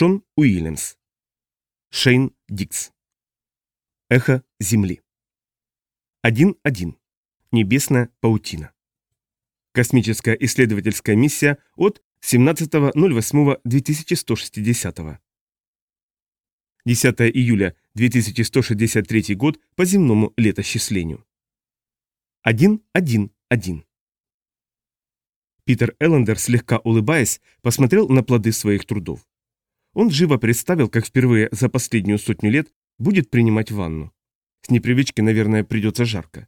Шон Уильямс. Шейн Дикс. Эхо Земли. 1.1. Небесная паутина. Космическая исследовательская миссия от 17.08.2160. 10 июля 2163 год по земному летосчислению. 1.1.1. Питер Эллендер, слегка улыбаясь, посмотрел на плоды своих трудов. Он живо представил, как впервые за последнюю сотню лет будет принимать ванну. С непривычки, наверное, придется жарко.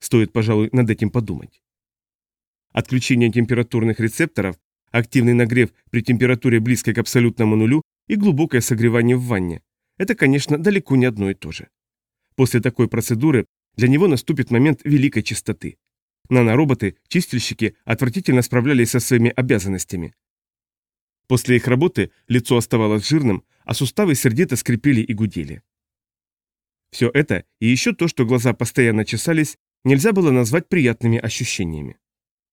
Стоит, пожалуй, над этим подумать. Отключение температурных рецепторов, активный нагрев при температуре близкой к абсолютному нулю и глубокое согревание в ванне – это, конечно, далеко не одно и то же. После такой процедуры для него наступит момент великой чистоты. Нанороботы, чистильщики отвратительно справлялись со своими обязанностями, После их работы лицо оставалось жирным, а суставы сердито скрипели и гудели. Все это и еще то, что глаза постоянно чесались, нельзя было назвать приятными ощущениями.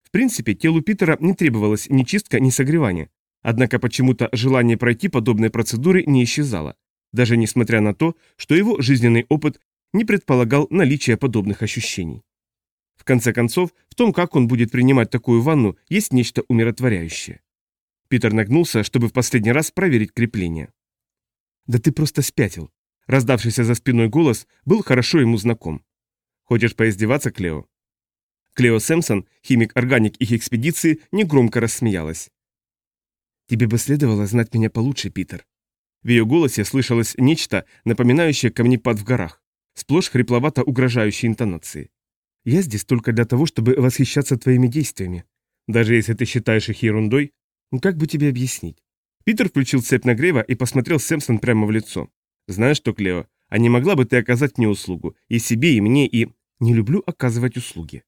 В принципе, телу Питера не требовалось ни чистка, ни согревания, однако почему-то желание пройти подобные процедуры не исчезало, даже несмотря на то, что его жизненный опыт не предполагал наличие подобных ощущений. В конце концов, в том, как он будет принимать такую ванну, есть нечто умиротворяющее. Питер нагнулся, чтобы в последний раз проверить крепление. «Да ты просто спятил!» Раздавшийся за спиной голос был хорошо ему знаком. «Хочешь поиздеваться, Клео?» Клео Сэмпсон, химик-органик их экспедиции, негромко рассмеялась. «Тебе бы следовало знать меня получше, Питер». В ее голосе слышалось нечто, напоминающее камнепад в горах, сплошь хрипловато угрожающей интонации. «Я здесь только для того, чтобы восхищаться твоими действиями. Даже если ты считаешь их ерундой, ну как бы тебе объяснить? Питер включил цепь нагрева и посмотрел Сэмпсон прямо в лицо. Знаешь что, Клео, а не могла бы ты оказать мне услугу? И себе, и мне, и... Не люблю оказывать услуги.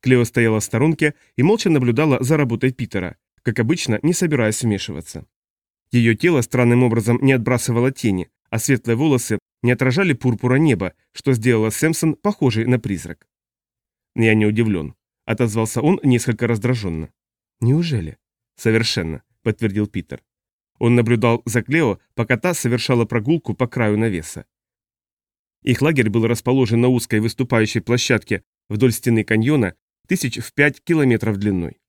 Клео стояла в сторонке и молча наблюдала за работой Питера, как обычно, не собираясь вмешиваться. Ее тело странным образом не отбрасывало тени, а светлые волосы не отражали пурпура неба, что сделало Сэмпсон похожей на призрак. «Я не удивлен», — отозвался он несколько раздраженно. «Неужели?» «Совершенно», — подтвердил Питер. Он наблюдал за Клео, пока та совершала прогулку по краю навеса. Их лагерь был расположен на узкой выступающей площадке вдоль стены каньона, тысяч в пять километров длиной.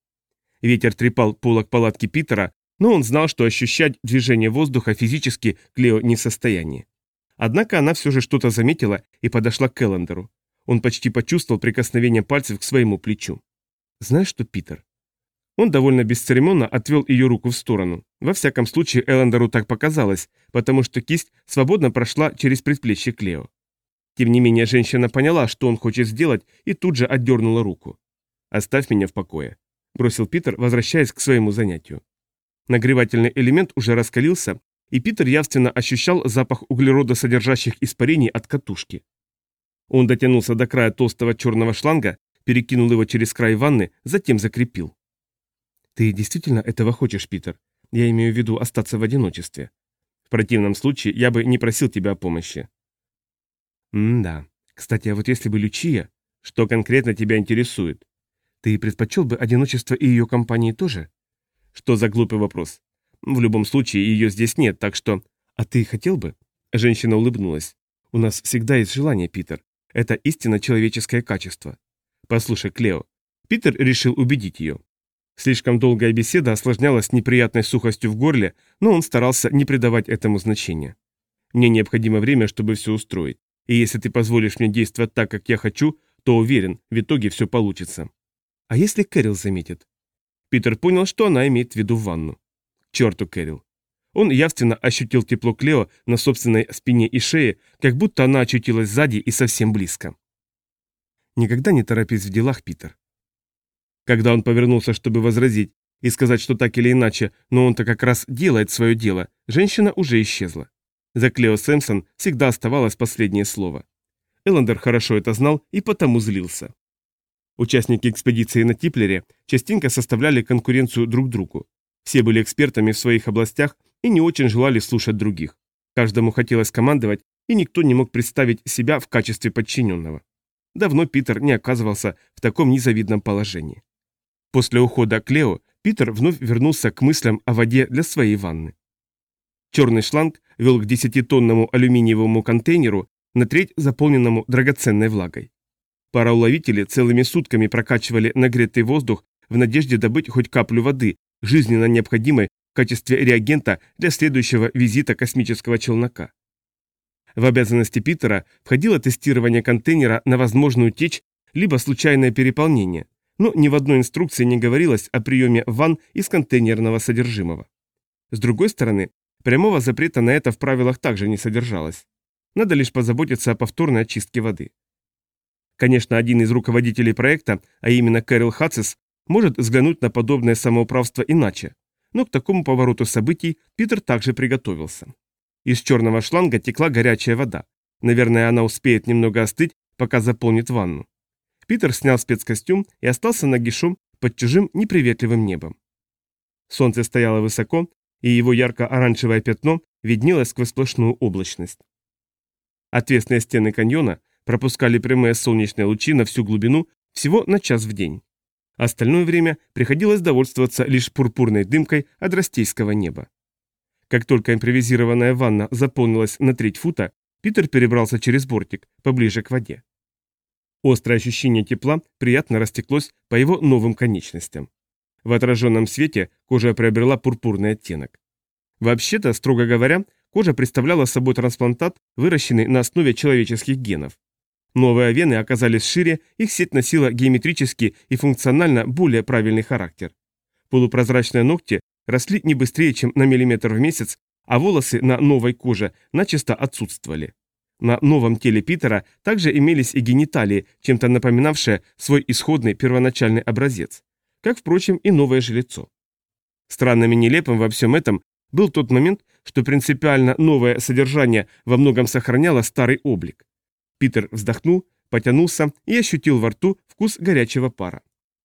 Ветер трепал полок палатки Питера, но он знал, что ощущать движение воздуха физически Клео не в состоянии. Однако она все же что-то заметила и подошла к Эллендеру. Он почти почувствовал прикосновение пальцев к своему плечу. «Знаешь что, Питер, он довольно бесцеремонно отвел ее руку в сторону. Во всяком случае, Эллендеру так показалось, потому что кисть свободно прошла через предплечье Клео. Тем не менее, женщина поняла, что он хочет сделать, и тут же отдернула руку. «Оставь меня в покое», – бросил Питер, возвращаясь к своему занятию. Нагревательный элемент уже раскалился, и Питер явственно ощущал запах углерода, содержащих испарений от катушки. Он дотянулся до края толстого черного шланга, перекинул его через край ванны, затем закрепил. Ты действительно этого хочешь, Питер? Я имею в виду остаться в одиночестве. В противном случае я бы не просил тебя о помощи. М-да. Кстати, а вот если бы Лючия... Что конкретно тебя интересует? Ты предпочел бы одиночество и ее компании тоже? Что за глупый вопрос? В любом случае, ее здесь нет, так что... А ты хотел бы? Женщина улыбнулась. У нас всегда есть желание, Питер. Это истинно человеческое качество. Послушай, Клео. Питер решил убедить ее. Слишком долгая беседа осложнялась неприятной сухостью в горле, но он старался не придавать этому значения. Мне необходимо время, чтобы все устроить. И если ты позволишь мне действовать так, как я хочу, то уверен, в итоге все получится. А если Кэрил заметит? Питер понял, что она имеет в виду ванну. черту Кэрил. Он явственно ощутил тепло Клео на собственной спине и шее, как будто она очутилась сзади и совсем близко. Никогда не торопись в делах, Питер. Когда он повернулся, чтобы возразить и сказать, что так или иначе, но он-то как раз делает свое дело, женщина уже исчезла. За Клео Сэмпсон всегда оставалось последнее слово. Эллендер хорошо это знал и потому злился. Участники экспедиции на Типлере частенько составляли конкуренцию друг другу. Все были экспертами в своих областях и не очень желали слушать других. Каждому хотелось командовать, и никто не мог представить себя в качестве подчиненного. Давно Питер не оказывался в таком незавидном положении. После ухода Клео Питер вновь вернулся к мыслям о воде для своей ванны. Черный шланг вел к десятитонному алюминиевому контейнеру, на треть заполненному драгоценной влагой. Пароуловители целыми сутками прокачивали нагретый воздух в надежде добыть хоть каплю воды, жизненно необходимой в качестве реагента для следующего визита космического челнока. В обязанности Питера входило тестирование контейнера на возможную течь либо случайное переполнение, но ни в одной инструкции не говорилось о приеме ванн из контейнерного содержимого. С другой стороны, прямого запрета на это в правилах также не содержалось. Надо лишь позаботиться о повторной очистке воды. Конечно, один из руководителей проекта, а именно Кэрил Хатцис, может взглянуть на подобное самоуправство иначе, но к такому повороту событий Питер также приготовился. Из черного шланга текла горячая вода. Наверное, она успеет немного остыть, пока заполнит ванну. Питер снял спецкостюм и остался нагишом под чужим неприветливым небом. Солнце стояло высоко, и его ярко-оранжевое пятно виднелось сквозь сплошную облачность. Отвесные стены каньона пропускали прямые солнечные лучи на всю глубину всего на час в день. Остальное время приходилось довольствоваться лишь пурпурной дымкой от растейского неба. Как только импровизированная ванна заполнилась на треть фута, Питер перебрался через бортик, поближе к воде. Острое ощущение тепла приятно растеклось по его новым конечностям. В отраженном свете кожа приобрела пурпурный оттенок. Вообще-то, строго говоря, кожа представляла собой трансплантат, выращенный на основе человеческих генов. Новые вены оказались шире, их сеть носила геометрически и функционально более правильный характер. Полупрозрачные ногти росли не быстрее, чем на миллиметр в месяц, а волосы на новой коже начисто отсутствовали. На новом теле Питера также имелись и гениталии, чем-то напоминавшие свой исходный первоначальный образец, как, впрочем, и новое же лицо. Странным и нелепым во всем этом был тот момент, что принципиально новое содержание во многом сохраняло старый облик. Питер вздохнул, потянулся и ощутил во рту вкус горячего пара.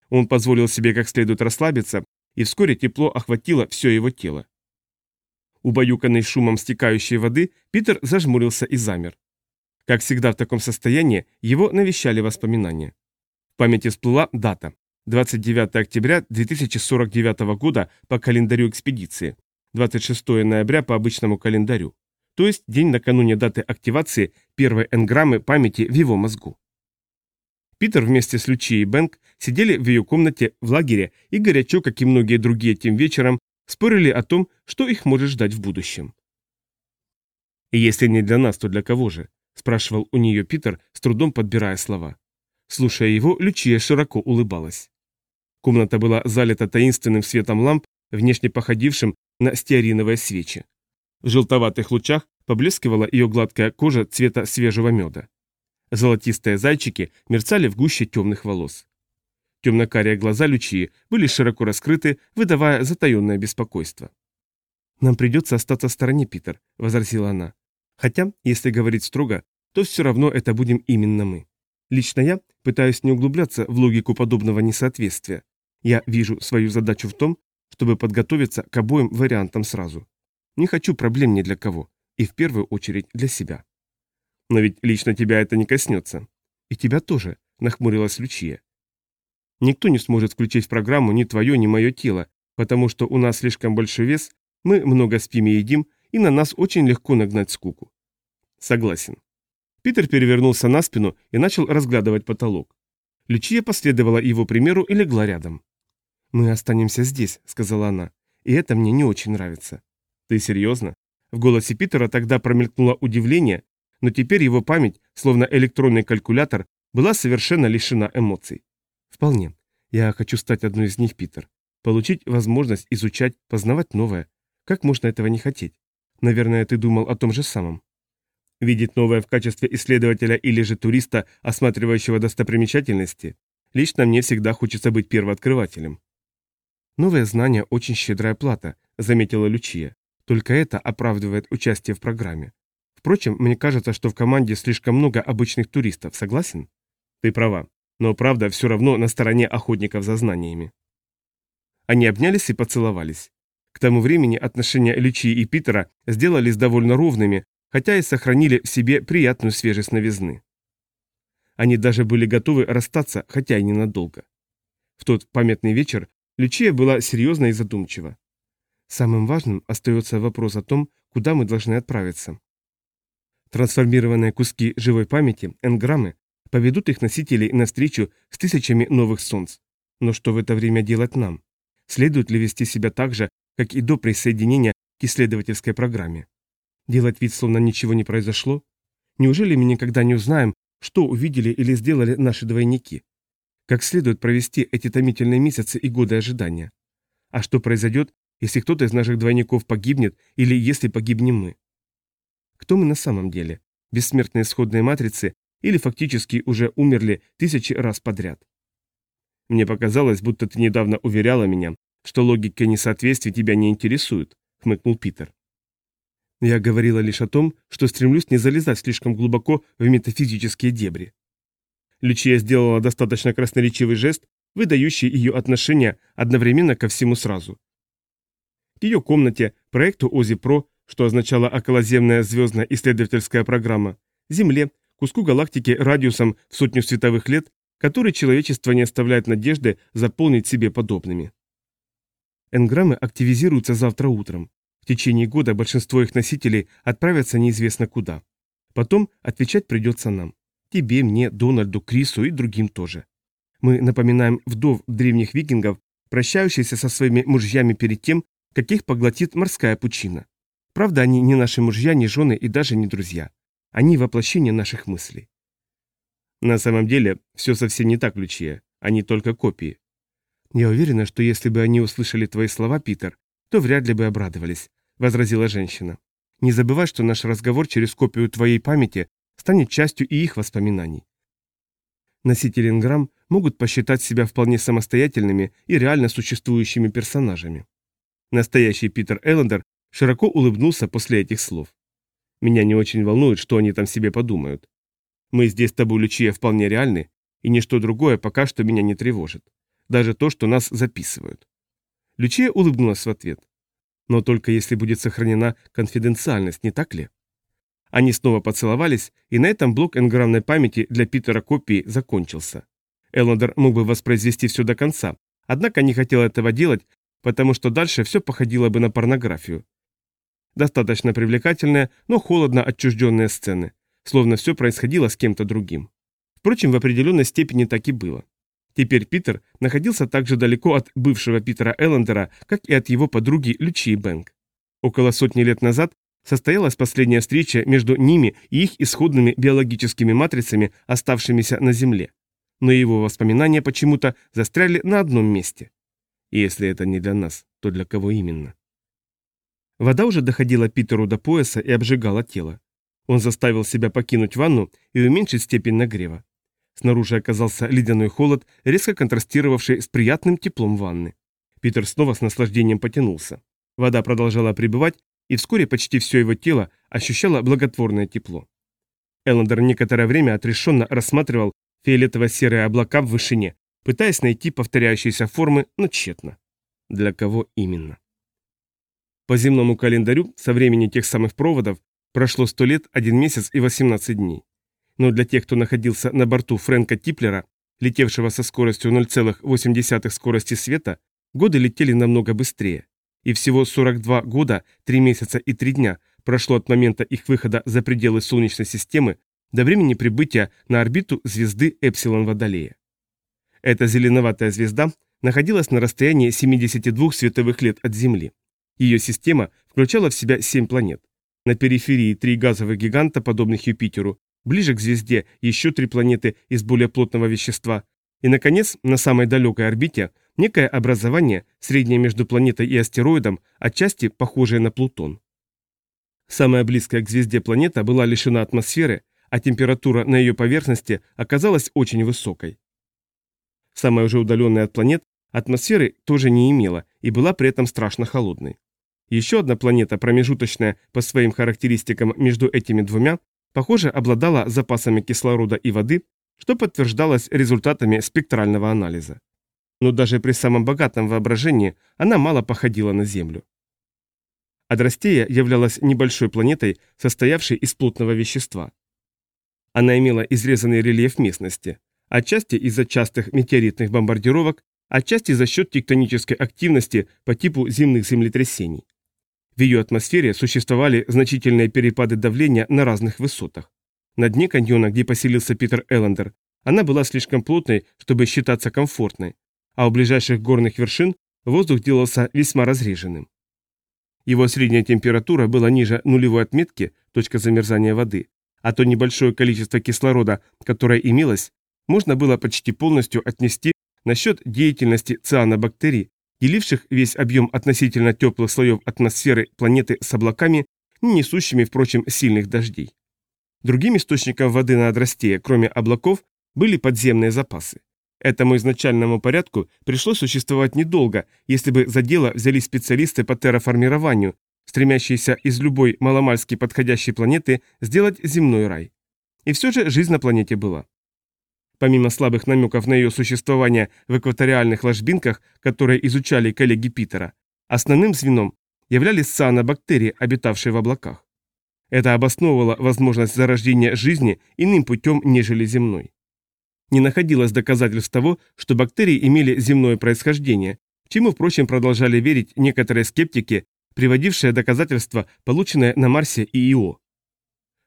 Он позволил себе как следует расслабиться, и вскоре тепло охватило все его тело. Убаюканный шумом стекающей воды, Питер зажмурился и замер. Как всегда в таком состоянии, его навещали воспоминания. В памяти всплыла дата. 29 октября 2049 года по календарю экспедиции, 26 ноября по обычному календарю, то есть день накануне даты активации первой энграммы памяти в его мозгу. Питер вместе с Лючи и Бэнк сидели в ее комнате в лагере и горячо, как и многие другие тем вечером, спорили о том, что их может ждать в будущем. Если не для нас, то для кого же? Спрашивал у нее Питер, с трудом подбирая слова. Слушая его, Лючия широко улыбалась. Комната была залита таинственным светом ламп, внешне походившим на стеариновые свечи. В желтоватых лучах поблескивала ее гладкая кожа цвета свежего меда. Золотистые зайчики мерцали в гуще темных волос. Темно-карие глаза Лючии были широко раскрыты, выдавая затаенное беспокойство. «Нам придется остаться в стороне, Питер», — возразила она. Хотя, если говорить строго, то все равно это будем именно мы. Лично я пытаюсь не углубляться в логику подобного несоответствия. Я вижу свою задачу в том, чтобы подготовиться к обоим вариантам сразу. Не хочу проблем ни для кого, и в первую очередь для себя. Но ведь лично тебя это не коснется. И тебя тоже, нахмурилась Лючия. Никто не сможет включить в программу ни твое, ни мое тело, потому что у нас слишком большой вес, мы много спим и едим, и на нас очень легко нагнать скуку. Согласен. Питер перевернулся на спину и начал разглядывать потолок. Лючия последовала его примеру и легла рядом. «Мы останемся здесь», — сказала она, — «и это мне не очень нравится». «Ты серьезно?» В голосе Питера тогда промелькнуло удивление, но теперь его память, словно электронный калькулятор, была совершенно лишена эмоций. «Вполне. Я хочу стать одной из них, Питер. Получить возможность изучать, познавать новое. Как можно этого не хотеть? Наверное, ты думал о том же самом. Видеть новое в качестве исследователя или же туриста, осматривающего достопримечательности, лично мне всегда хочется быть первооткрывателем. Новые знания – очень щедрая плата, заметила Лючия. Только это оправдывает участие в программе. Впрочем, мне кажется, что в команде слишком много обычных туристов, согласен? Ты права, но правда все равно на стороне охотников за знаниями. Они обнялись и поцеловались. К тому времени отношения Лючи и Питера сделались довольно ровными, хотя и сохранили в себе приятную свежесть новизны. Они даже были готовы расстаться, хотя и ненадолго. В тот памятный вечер Лючия была серьезна и задумчива. Самым важным остается вопрос о том, куда мы должны отправиться. Трансформированные куски живой памяти, энграммы, поведут их носителей навстречу с тысячами новых солнц. Но что в это время делать нам? Следует ли вести себя так же, как и до присоединения к исследовательской программе? Делать вид, словно ничего не произошло? Неужели мы никогда не узнаем, что увидели или сделали наши двойники? Как следует провести эти томительные месяцы и годы ожидания? А что произойдет, если кто-то из наших двойников погибнет или если погибнем мы? Кто мы на самом деле? Бессмертные исходные матрицы или фактически уже умерли тысячи раз подряд? Мне показалось, будто ты недавно уверяла меня, что логика несоответствий тебя не интересует, хмыкнул Питер. Я говорила лишь о том, что стремлюсь не залезать слишком глубоко в метафизические дебри. Лючия сделала достаточно красноречивый жест, выдающий ее отношение одновременно ко всему сразу. К ее комнате, проекту ОЗИ-ПРО, что означало околоземная звездная исследовательская программа, Земле, куску галактики радиусом в сотню световых лет, который человечество не оставляет надежды заполнить себе подобными. Энграммы активизируются завтра утром. В течение года большинство их носителей отправятся неизвестно куда. Потом отвечать придется нам. Тебе, мне, Дональду, Крису и другим тоже. Мы напоминаем вдов древних викингов, прощающихся со своими мужьями перед тем, как их поглотит морская пучина. Правда, они не наши мужья, не жены и даже не друзья. Они воплощение наших мыслей. На самом деле, все совсем не так, Лючия. Они только копии. Я уверена, что если бы они услышали твои слова, Питер, то вряд ли бы обрадовались, возразила женщина. Не забывай, что наш разговор через копию твоей памяти станет частью и их воспоминаний. Носители инграмм могут посчитать себя вполне самостоятельными и реально существующими персонажами. Настоящий Питер Эллендер широко улыбнулся после этих слов. Меня не очень волнует, что они там себе подумают. Мы здесь тобой, Лючия, вполне реальны, и ничто другое пока что меня не тревожит. Даже то, что нас записывают. Лючия улыбнулась в ответ. Но только если будет сохранена конфиденциальность, не так ли? Они снова поцеловались, и на этом блок энграммной памяти для Питера копии закончился. Эллендер мог бы воспроизвести все до конца, однако не хотел этого делать, потому что дальше все походило бы на порнографию. Достаточно привлекательные, но холодно отчужденные сцены, словно все происходило с кем-то другим. Впрочем, в определенной степени так и было. Теперь Питер находился так же далеко от бывшего Питера Эллендера, как и от его подруги Лючи Бэнк. Около сотни лет назад состоялась последняя встреча между ними и их исходными биологическими матрицами, оставшимися на Земле. Но его воспоминания почему-то застряли на одном месте. Если это не для нас, то для кого именно? Вода уже доходила Питеру до пояса и обжигала тело. Он заставил себя покинуть ванну и уменьшить степень нагрева. Снаружи оказался ледяной холод, резко контрастировавший с приятным теплом ванны. Питер снова с наслаждением потянулся. Вода продолжала пребывать, и вскоре почти все его тело ощущало благотворное тепло. Эллендер некоторое время отрешенно рассматривал фиолетово-серые облака в вышине, пытаясь найти повторяющиеся формы, но тщетно. Для кого именно? По земному календарю со времени тех самых проводов прошло 100 лет, 1 месяц и 18 дней. Но для тех, кто находился на борту Фрэнка Типлера, летевшего со скоростью 0,8 скорости света, годы летели намного быстрее. И всего 42 года, 3 месяца и 3 дня прошло от момента их выхода за пределы Солнечной системы до времени прибытия на орбиту звезды Эпсилон Водолея. Эта зеленоватая звезда находилась на расстоянии 72 световых лет от Земли. Ее система включала в себя 7 планет. На периферии три газовых гиганта, подобных Юпитеру, ближе к звезде еще три планеты из более плотного вещества, и, наконец, на самой далекой орбите некое образование, среднее между планетой и астероидом, отчасти похожее на Плутон. Самая близкая к звезде планета была лишена атмосферы, а температура на ее поверхности оказалась очень высокой. Самая уже удаленная от планет атмосферы тоже не имела и была при этом страшно холодной. Еще одна планета, промежуточная по своим характеристикам между этими двумя, похоже, обладала запасами кислорода и воды, что подтверждалось результатами спектрального анализа. Но даже при самом богатом воображении она мало походила на Землю. Адрастея являлась небольшой планетой, состоявшей из плотного вещества. Она имела изрезанный рельеф местности, отчасти из-за частых метеоритных бомбардировок, отчасти за счет тектонической активности по типу земных землетрясений. В ее атмосфере существовали значительные перепады давления на разных высотах. На дне каньона, где поселился Питер Эллендер, она была слишком плотной, чтобы считаться комфортной, а у ближайших горных вершин воздух делался весьма разреженным. Его средняя температура была ниже нулевой отметки, точка замерзания воды, а то небольшое количество кислорода, которое имелось, можно было почти полностью отнести на счет деятельности цианобактерий, деливших весь объем относительно теплых слоев атмосферы планеты с облаками, не несущими, впрочем, сильных дождей. Другим источником воды на Адрастее, кроме облаков, были подземные запасы. Этому изначальному порядку пришлось существовать недолго, если бы за дело взялись специалисты по терраформированию, стремящиеся из любой маломальски подходящей планеты сделать земной рай. И все же жизнь на планете была. Помимо слабых намеков на ее существование в экваториальных ложбинках, которые изучали коллеги Питера, основным звеном являлись цианобактерии, обитавшие в облаках. Это обосновывало возможность зарождения жизни иным путем, нежели земной не находилось доказательств того, что бактерии имели земное происхождение, чему, впрочем, продолжали верить некоторые скептики, приводившие доказательства, полученные на Марсе и Ио.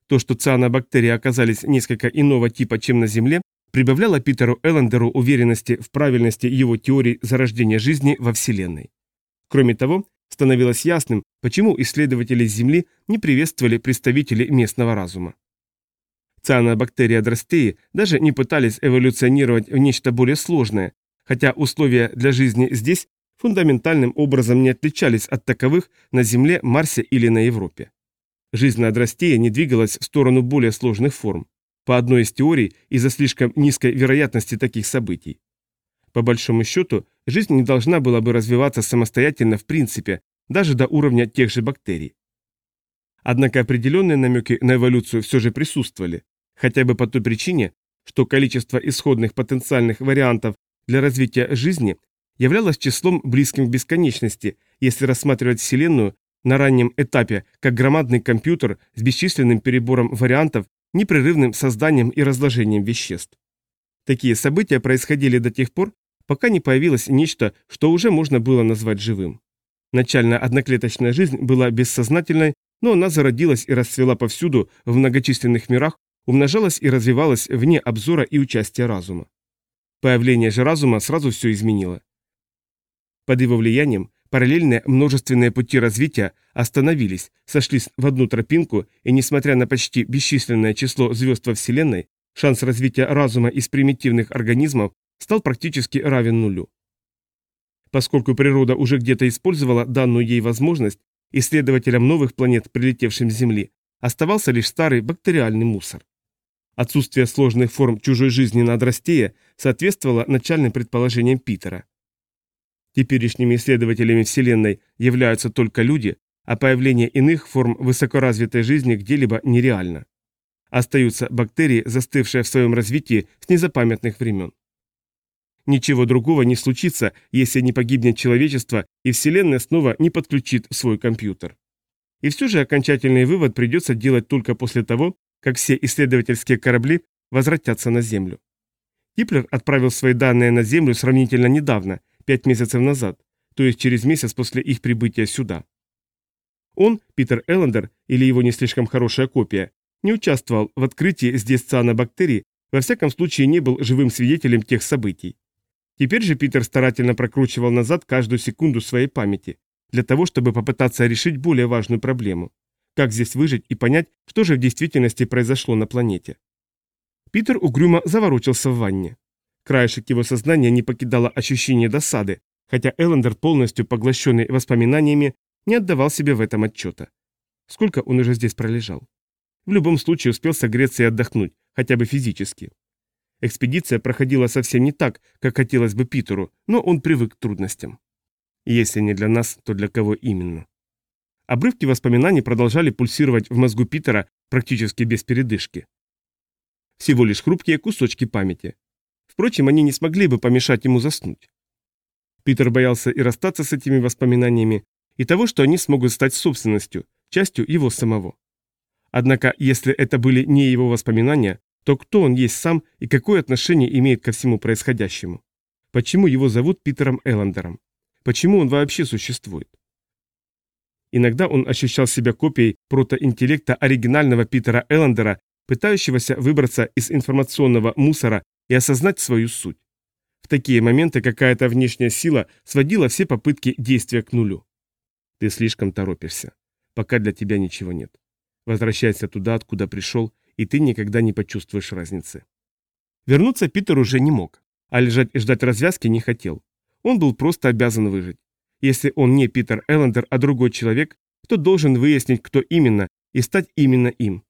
То, что цианобактерии оказались несколько иного типа, чем на Земле, прибавляло Питеру Эллендеру уверенности в правильности его теорий зарождения жизни во Вселенной. Кроме того, становилось ясным, почему исследователи Земли не приветствовали представителей местного разума. Цианобактерии адростеи даже не пытались эволюционировать в нечто более сложное, хотя условия для жизни здесь фундаментальным образом не отличались от таковых на Земле, Марсе или на Европе. Жизнь на адростее не двигалась в сторону более сложных форм, по одной из теорий из-за слишком низкой вероятности таких событий. По большому счету, жизнь не должна была бы развиваться самостоятельно в принципе, даже до уровня тех же бактерий. Однако определенные намеки на эволюцию все же присутствовали, хотя бы по той причине, что количество исходных потенциальных вариантов для развития жизни являлось числом близким к бесконечности, если рассматривать Вселенную на раннем этапе как громадный компьютер с бесчисленным перебором вариантов, непрерывным созданием и разложением веществ. Такие события происходили до тех пор, пока не появилось нечто, что уже можно было назвать живым. Начальная одноклеточная жизнь была бессознательной, но она зародилась и расцвела повсюду в многочисленных мирах, умножалась и развивалась вне обзора и участия разума. Появление же разума сразу все изменило. Под его влиянием параллельные множественные пути развития остановились, сошлись в одну тропинку, и несмотря на почти бесчисленное число звезд во Вселенной, шанс развития разума из примитивных организмов стал практически равен нулю. Поскольку природа уже где-то использовала данную ей возможность, исследователям новых планет, прилетевшим с Земли, оставался лишь старый бактериальный мусор. Отсутствие сложных форм чужой жизни на Адрастее соответствовало начальным предположениям Питера. Теперешними исследователями Вселенной являются только люди, а появление иных форм высокоразвитой жизни где-либо нереально. Остаются бактерии, застывшие в своем развитии с незапамятных времен. Ничего другого не случится, если не погибнет человечество и Вселенная снова не подключит свой компьютер. И все же окончательный вывод придется делать только после того, как все исследовательские корабли возвратятся на Землю. Киплер отправил свои данные на Землю сравнительно недавно, пять месяцев назад, то есть через месяц после их прибытия сюда. Он, Питер Эллендер, или его не слишком хорошая копия, не участвовал в открытии здесь цианобактерий, во всяком случае не был живым свидетелем тех событий. Теперь же Питер старательно прокручивал назад каждую секунду своей памяти, для того, чтобы попытаться решить более важную проблему как здесь выжить и понять, что же в действительности произошло на планете. Питер угрюмо заворочился в ванне. Краешек его сознания не покидало ощущение досады, хотя Эллендер, полностью поглощенный воспоминаниями, не отдавал себе в этом отчета. Сколько он уже здесь пролежал? В любом случае успел согреться и отдохнуть, хотя бы физически. Экспедиция проходила совсем не так, как хотелось бы Питеру, но он привык к трудностям. Если не для нас, то для кого именно? Обрывки воспоминаний продолжали пульсировать в мозгу Питера практически без передышки. Всего лишь хрупкие кусочки памяти. Впрочем, они не смогли бы помешать ему заснуть. Питер боялся и расстаться с этими воспоминаниями, и того, что они смогут стать собственностью, частью его самого. Однако, если это были не его воспоминания, то кто он есть сам и какое отношение имеет ко всему происходящему? Почему его зовут Питером Эллендером? Почему он вообще существует? Иногда он ощущал себя копией протоинтеллекта оригинального Питера Эллендера, пытающегося выбраться из информационного мусора и осознать свою суть. В такие моменты какая-то внешняя сила сводила все попытки действия к нулю. Ты слишком торопишься. Пока для тебя ничего нет. Возвращайся туда, откуда пришел, и ты никогда не почувствуешь разницы. Вернуться Питер уже не мог, а лежать и ждать развязки не хотел. Он был просто обязан выжить. Если он не Питер Эллендер, а другой человек, то должен выяснить, кто именно, и стать именно им.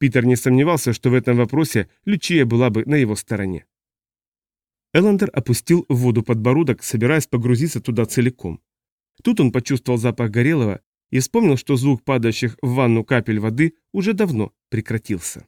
Питер не сомневался, что в этом вопросе Лючия была бы на его стороне. Эллендер опустил в воду подбородок, собираясь погрузиться туда целиком. Тут он почувствовал запах горелого и вспомнил, что звук падающих в ванну капель воды уже давно прекратился.